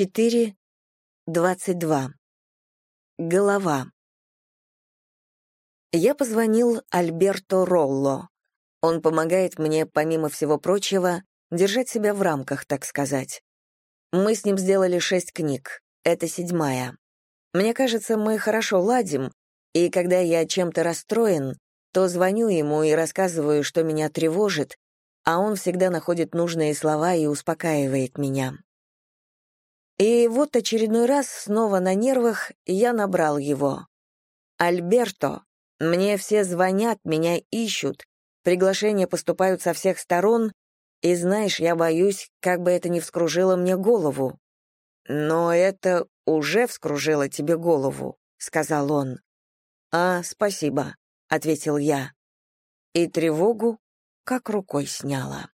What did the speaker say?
4.22. Голова. Я позвонил Альберто Ролло. Он помогает мне, помимо всего прочего, держать себя в рамках, так сказать. Мы с ним сделали шесть книг. Это седьмая. Мне кажется, мы хорошо ладим, и когда я чем-то расстроен, то звоню ему и рассказываю, что меня тревожит, а он всегда находит нужные слова и успокаивает меня. И вот очередной раз, снова на нервах, я набрал его. «Альберто, мне все звонят, меня ищут, приглашения поступают со всех сторон, и знаешь, я боюсь, как бы это ни вскружило мне голову». «Но это уже вскружило тебе голову», — сказал он. «А, спасибо», — ответил я. И тревогу как рукой сняла.